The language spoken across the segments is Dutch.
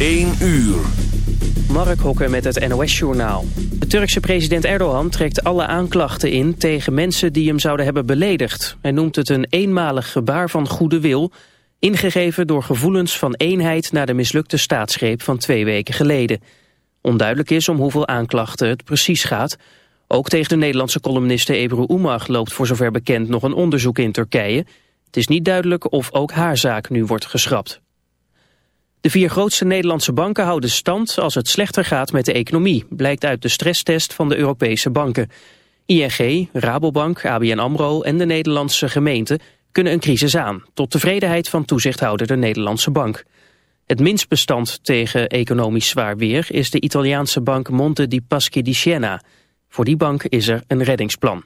1 uur. Mark Hokker met het NOS-journaal. De Turkse president Erdogan trekt alle aanklachten in tegen mensen die hem zouden hebben beledigd. Hij noemt het een eenmalig gebaar van goede wil, ingegeven door gevoelens van eenheid na de mislukte staatsgreep van twee weken geleden. Onduidelijk is om hoeveel aanklachten het precies gaat. Ook tegen de Nederlandse columniste Ebru Umar loopt voor zover bekend nog een onderzoek in Turkije. Het is niet duidelijk of ook haar zaak nu wordt geschrapt. De vier grootste Nederlandse banken houden stand als het slechter gaat met de economie, blijkt uit de stresstest van de Europese banken. ING, Rabobank, ABN AMRO en de Nederlandse gemeente kunnen een crisis aan, tot tevredenheid van toezichthouder de Nederlandse bank. Het minst bestand tegen economisch zwaar weer is de Italiaanse bank Monte di Paschi di Siena. Voor die bank is er een reddingsplan.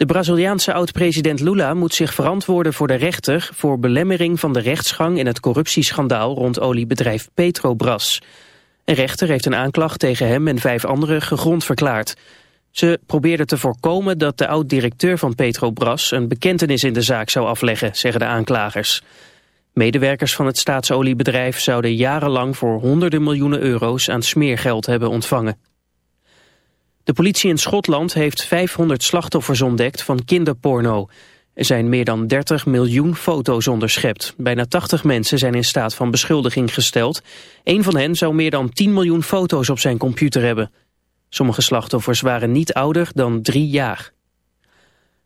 De Braziliaanse oud-president Lula moet zich verantwoorden voor de rechter... voor belemmering van de rechtsgang in het corruptieschandaal... rond oliebedrijf Petrobras. Een rechter heeft een aanklacht tegen hem en vijf anderen gegrond verklaard. Ze probeerden te voorkomen dat de oud-directeur van Petrobras... een bekentenis in de zaak zou afleggen, zeggen de aanklagers. Medewerkers van het staatsoliebedrijf zouden jarenlang... voor honderden miljoenen euro's aan smeergeld hebben ontvangen. De politie in Schotland heeft 500 slachtoffers ontdekt van kinderporno. Er zijn meer dan 30 miljoen foto's onderschept. Bijna 80 mensen zijn in staat van beschuldiging gesteld. Een van hen zou meer dan 10 miljoen foto's op zijn computer hebben. Sommige slachtoffers waren niet ouder dan drie jaar.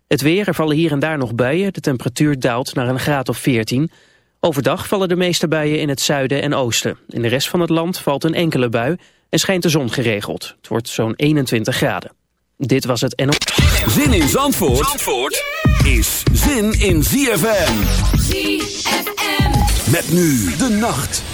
Het weer, er vallen hier en daar nog buien. De temperatuur daalt naar een graad of 14. Overdag vallen de meeste buien in het zuiden en oosten. In de rest van het land valt een enkele bui en schijnt de zon geregeld. Het wordt zo'n 21 graden. Dit was het NO. Zin in Zandvoort, Zandvoort is zin in ZFM. ZFM. Met nu de nacht.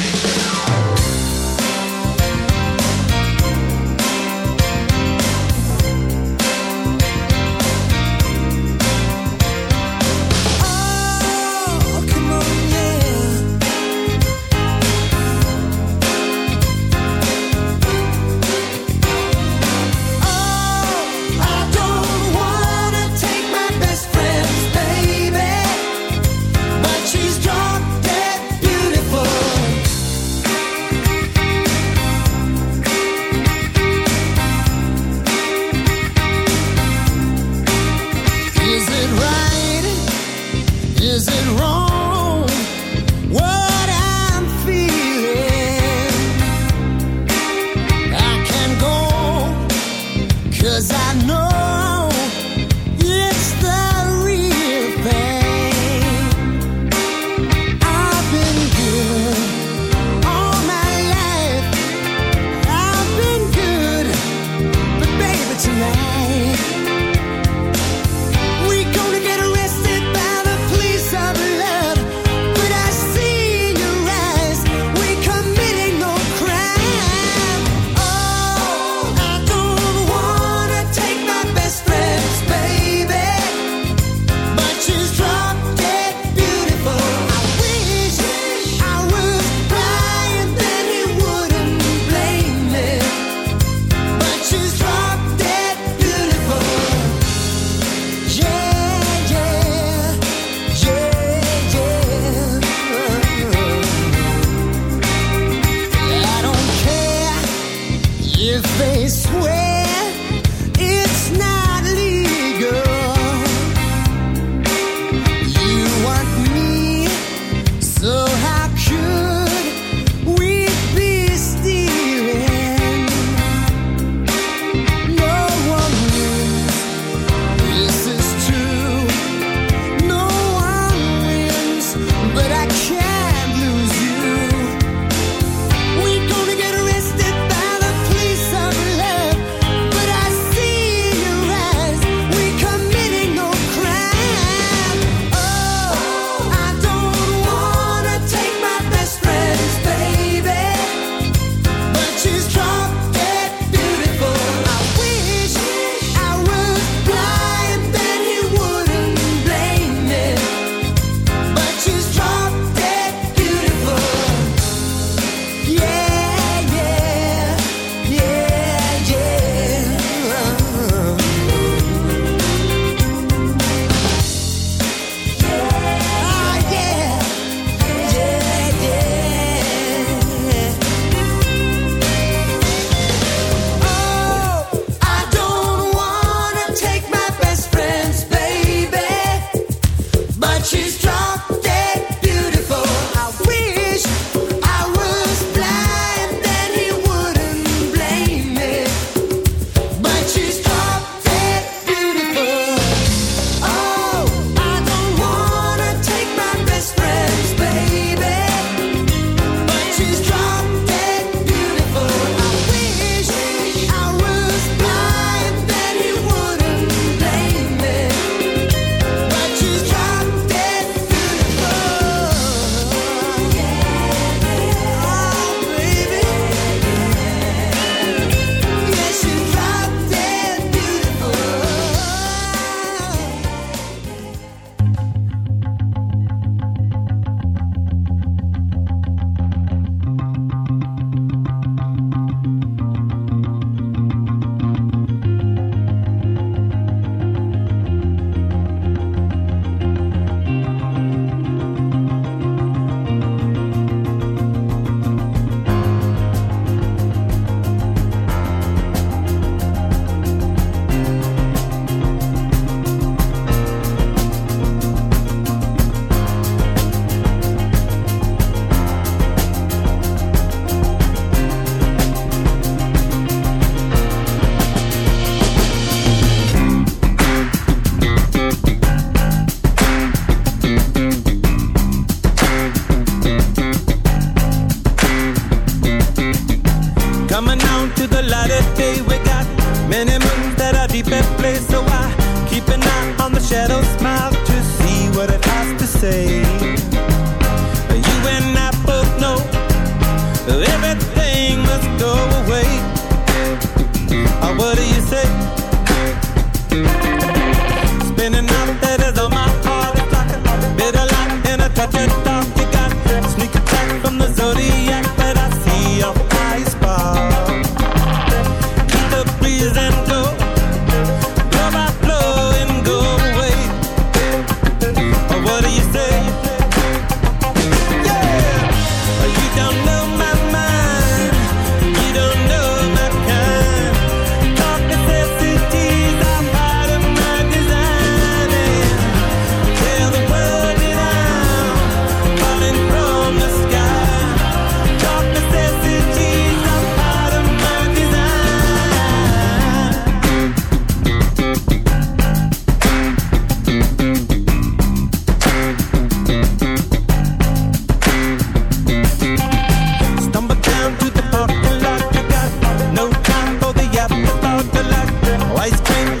ice cream.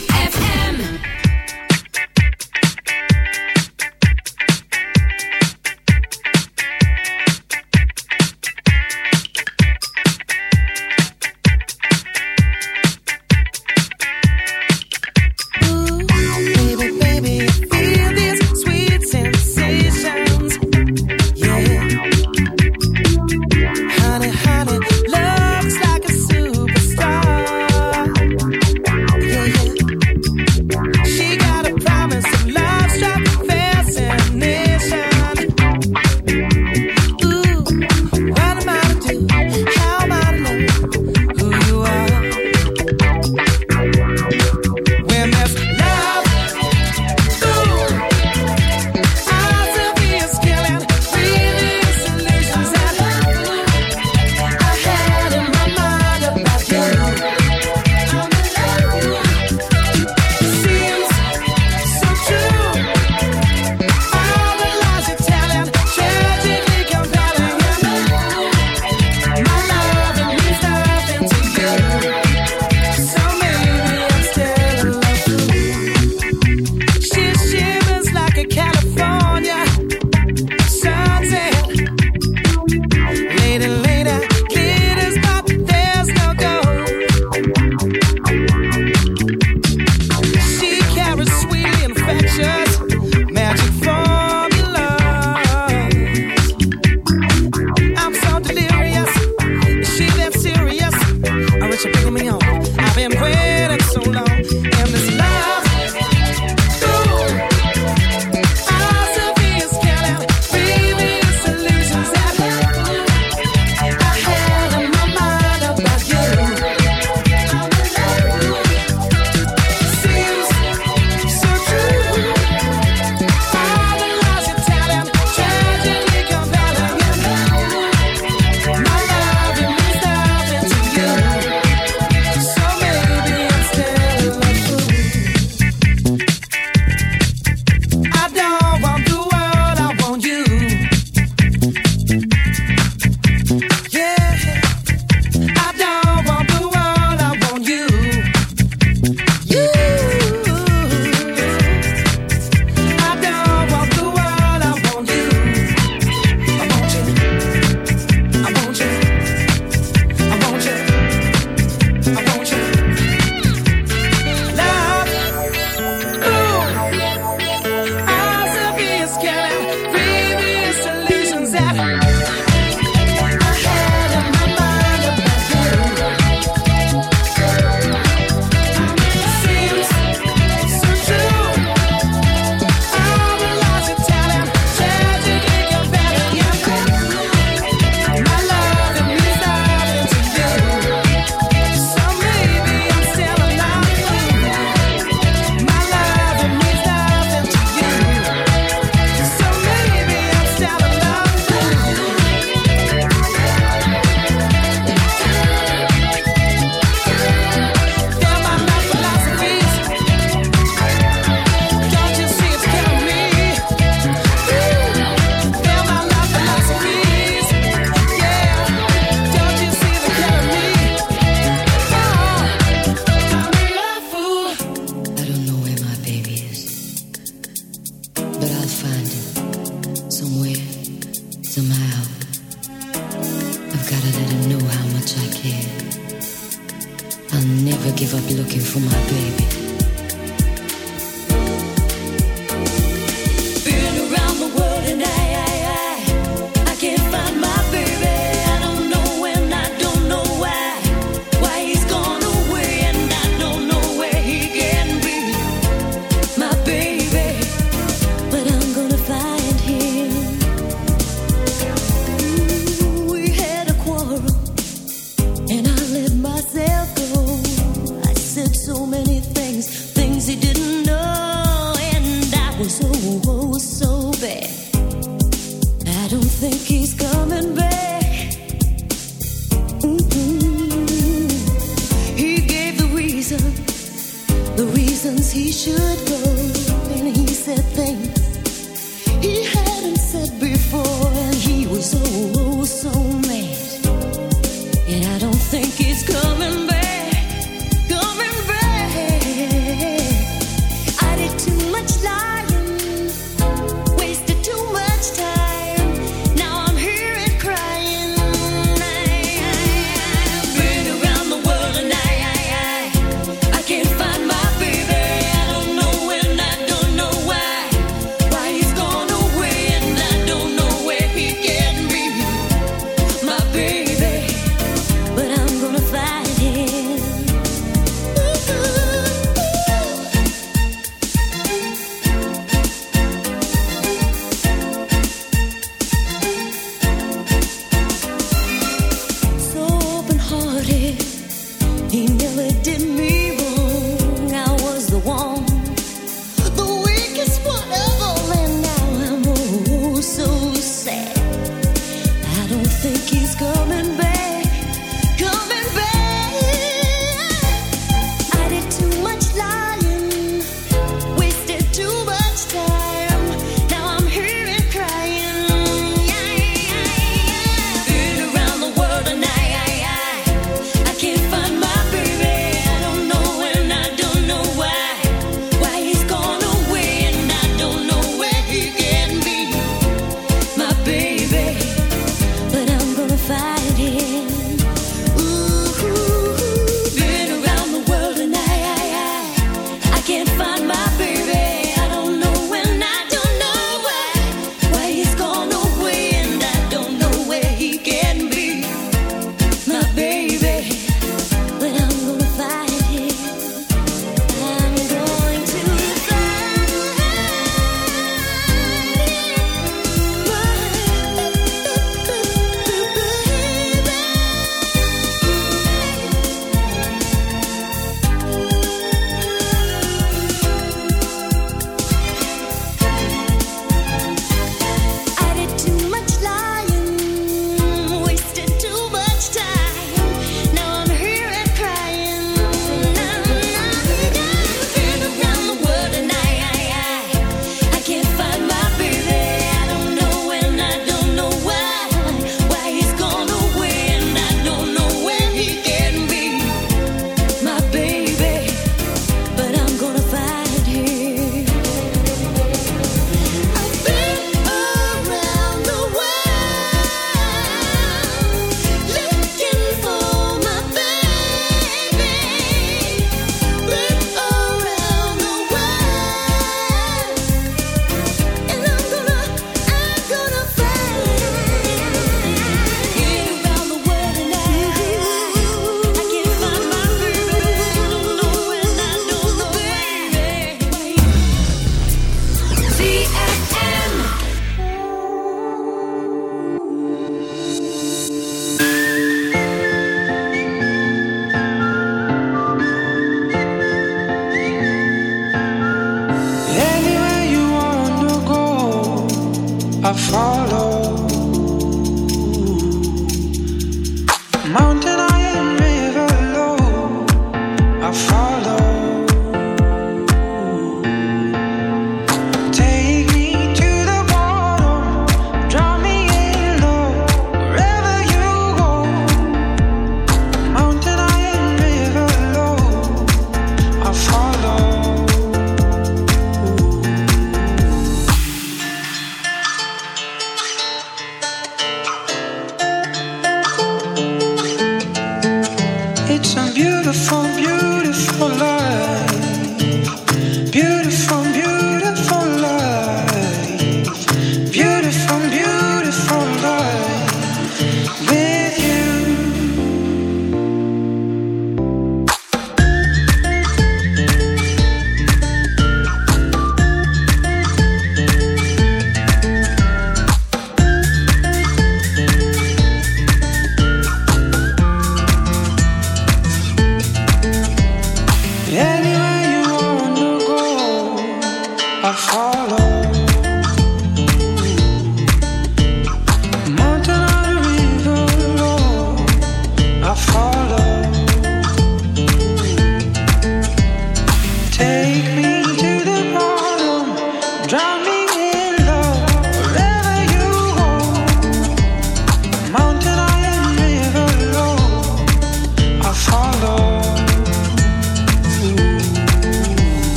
I follow.